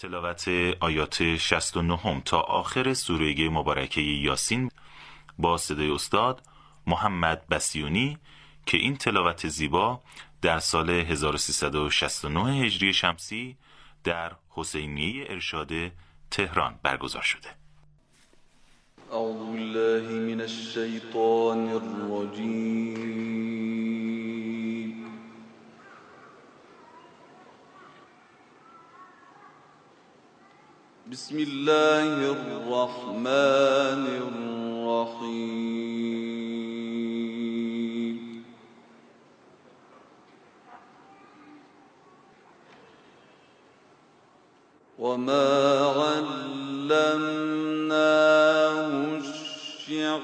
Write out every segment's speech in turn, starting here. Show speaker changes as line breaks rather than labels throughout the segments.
تلاوت آیات 69 تا آخر سوره مبارکه یاسین با صدای استاد محمد بسیونی که این تلاوت زیبا در سال 1369 هجری شمسی در حسینیه ارشاد تهران برگزار شده.
اعوذ بالله من الشیطان الرجیم. بسم الله الرحمن الرحیم وما علمناه الشعر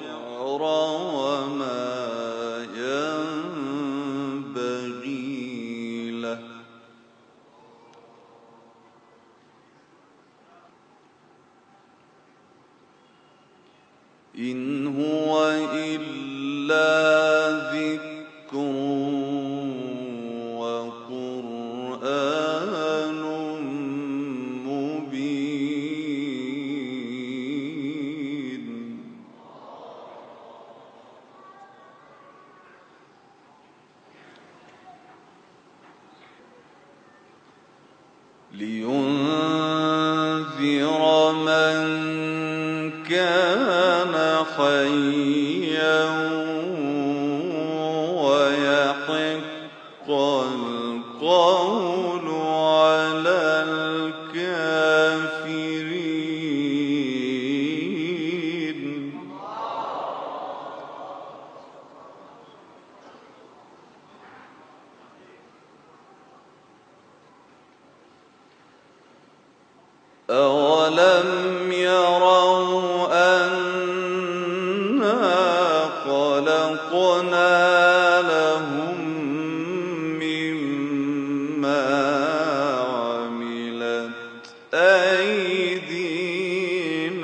لينذر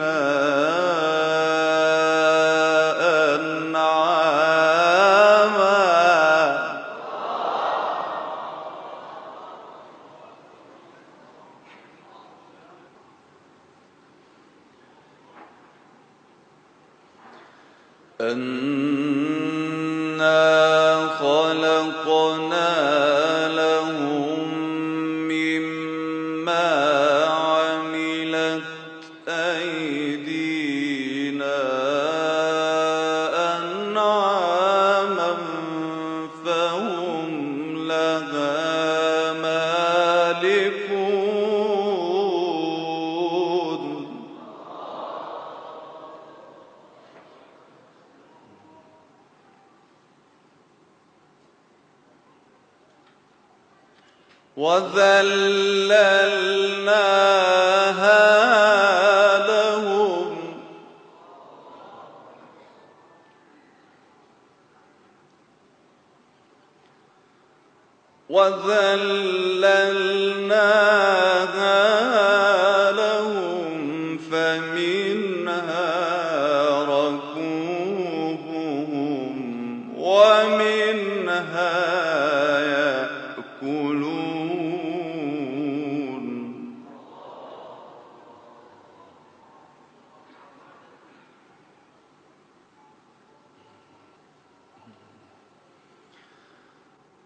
أيدينا وذللناها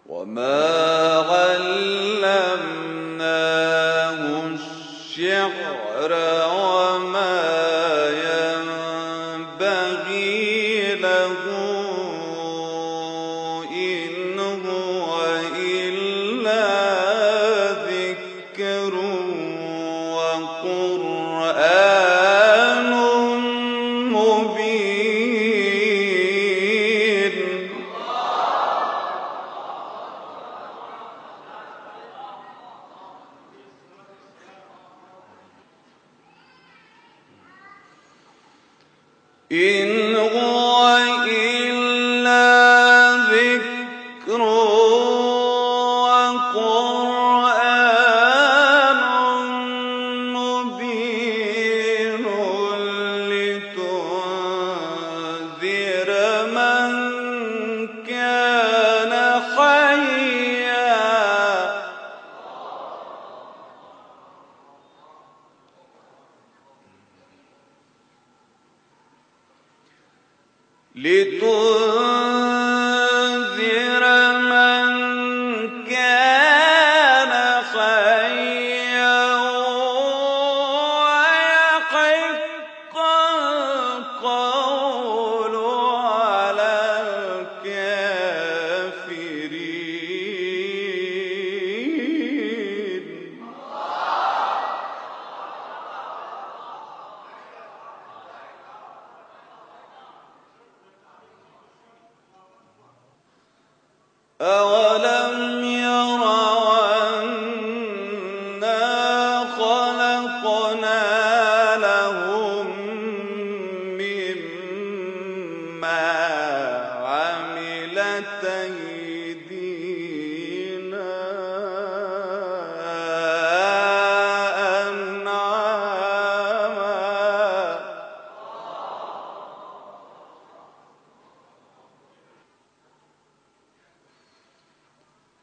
وما علمناه إن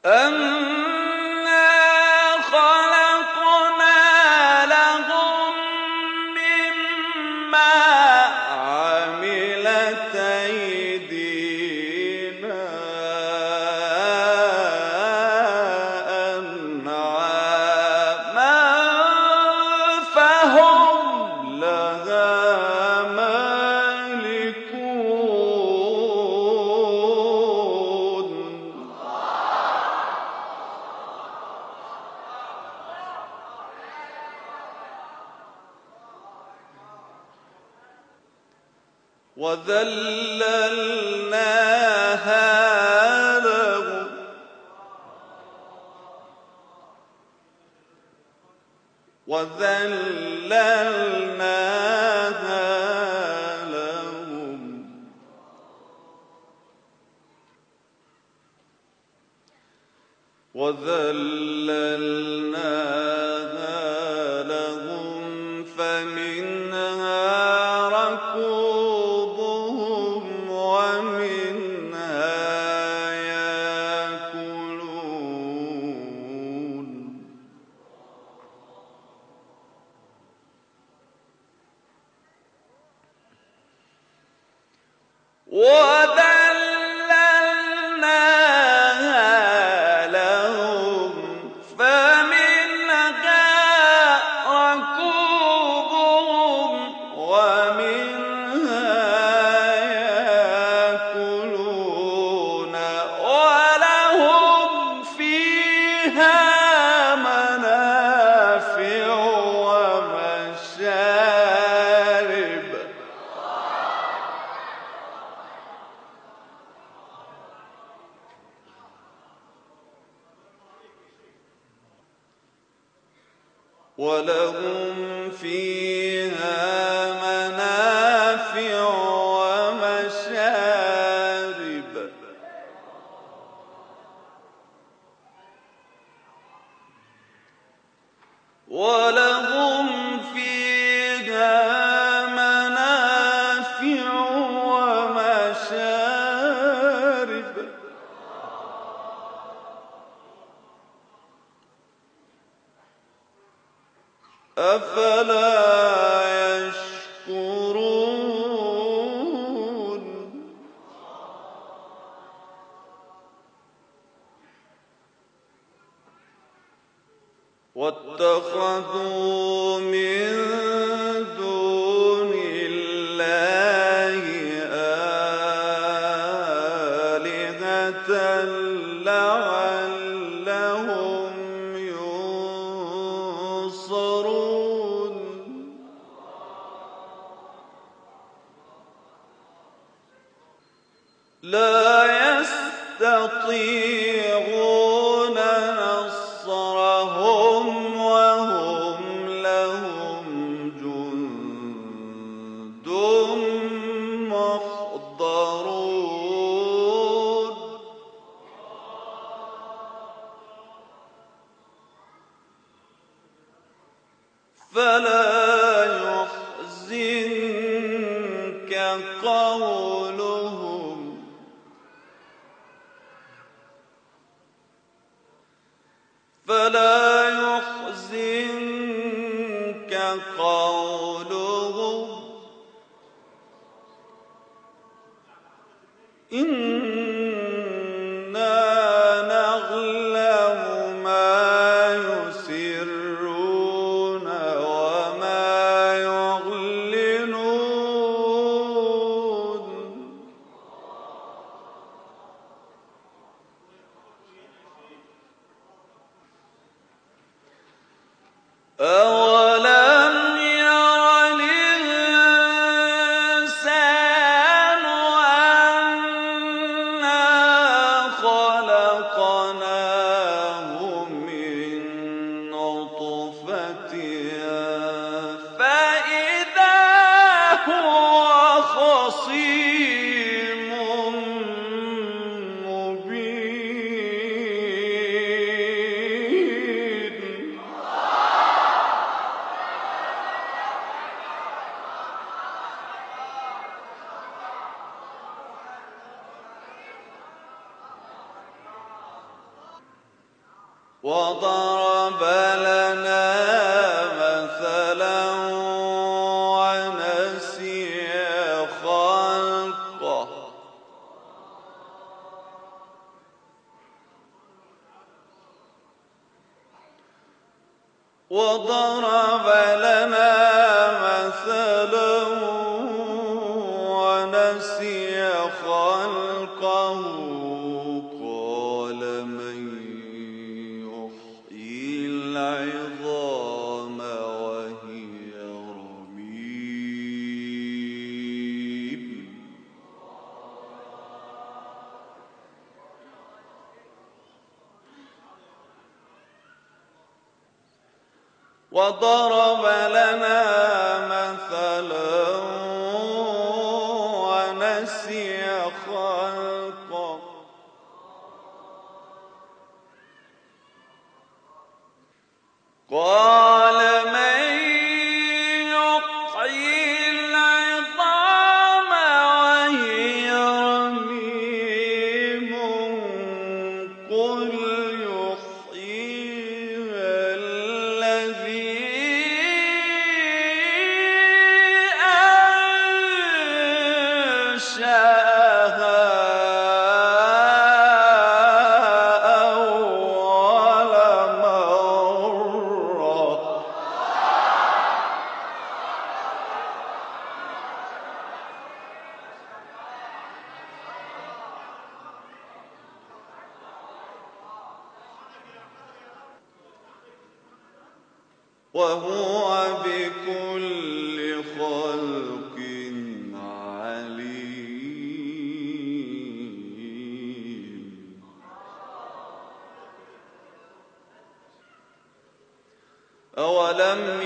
أنا وذللناها ولهم فيها لعلهم فلا وضرب 国。وهو بكل خلق عليم. أولم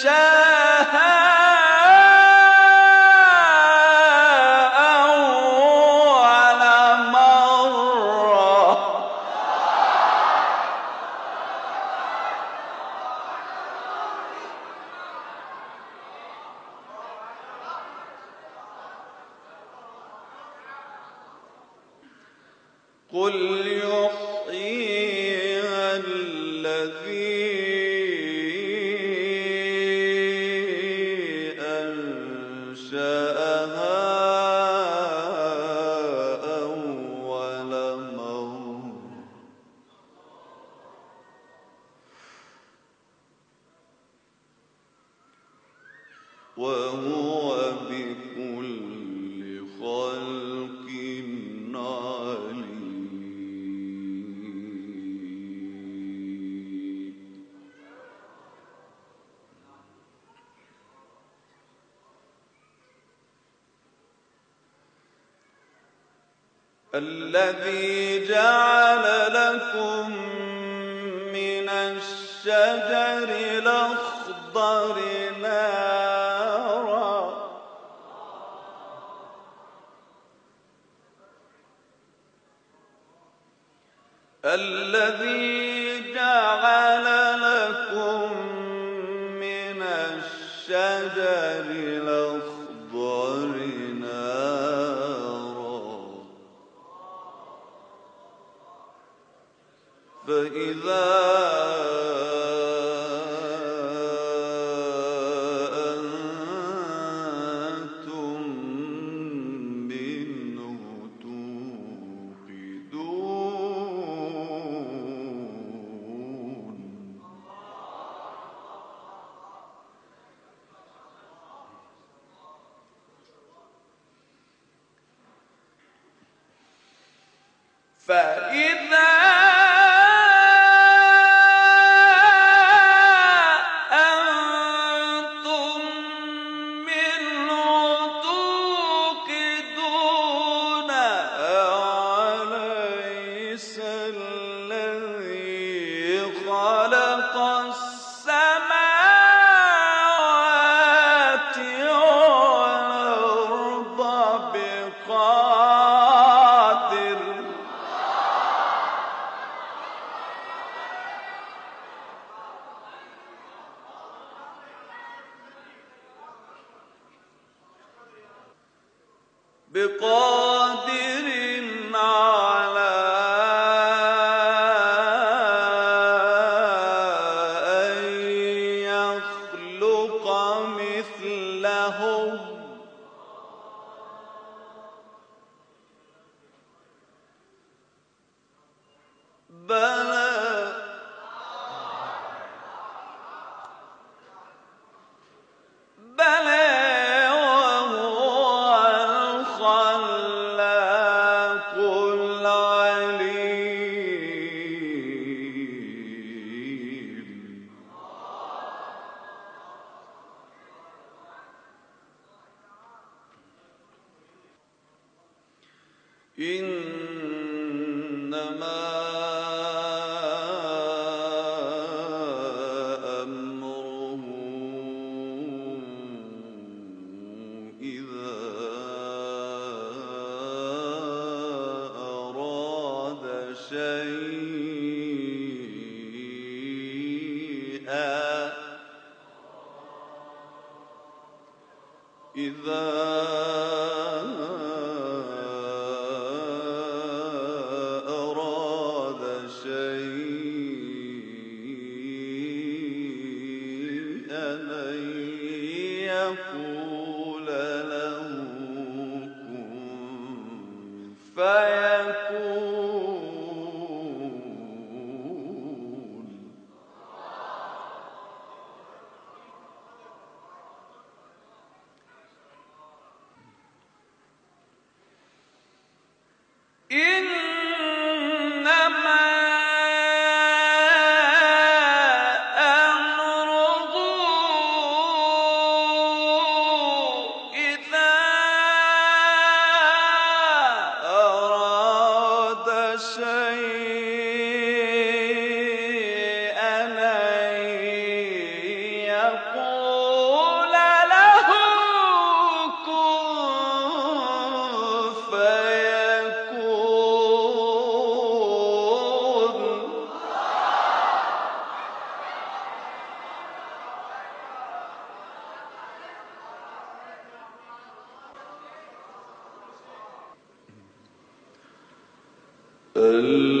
أنشأها الذي فإذا الذي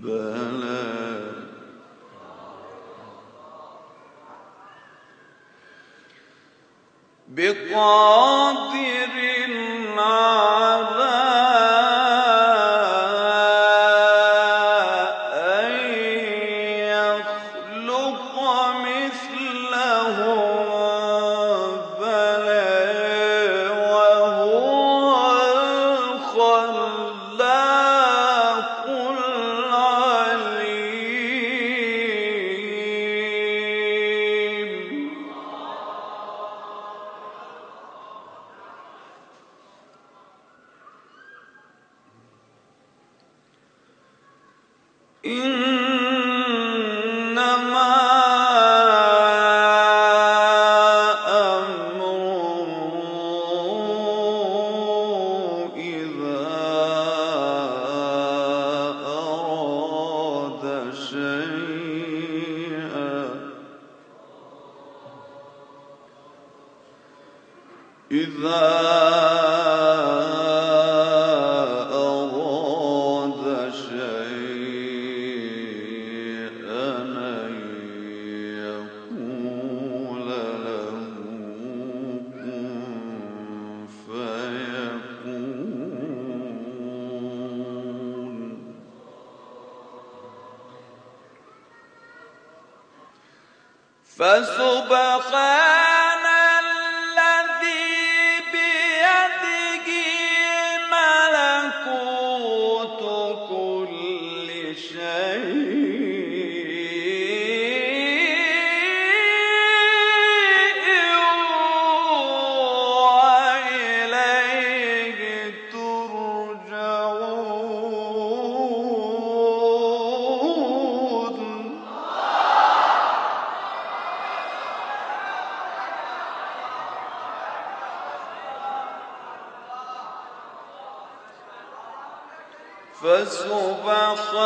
بلى إن فسبحان فسبحان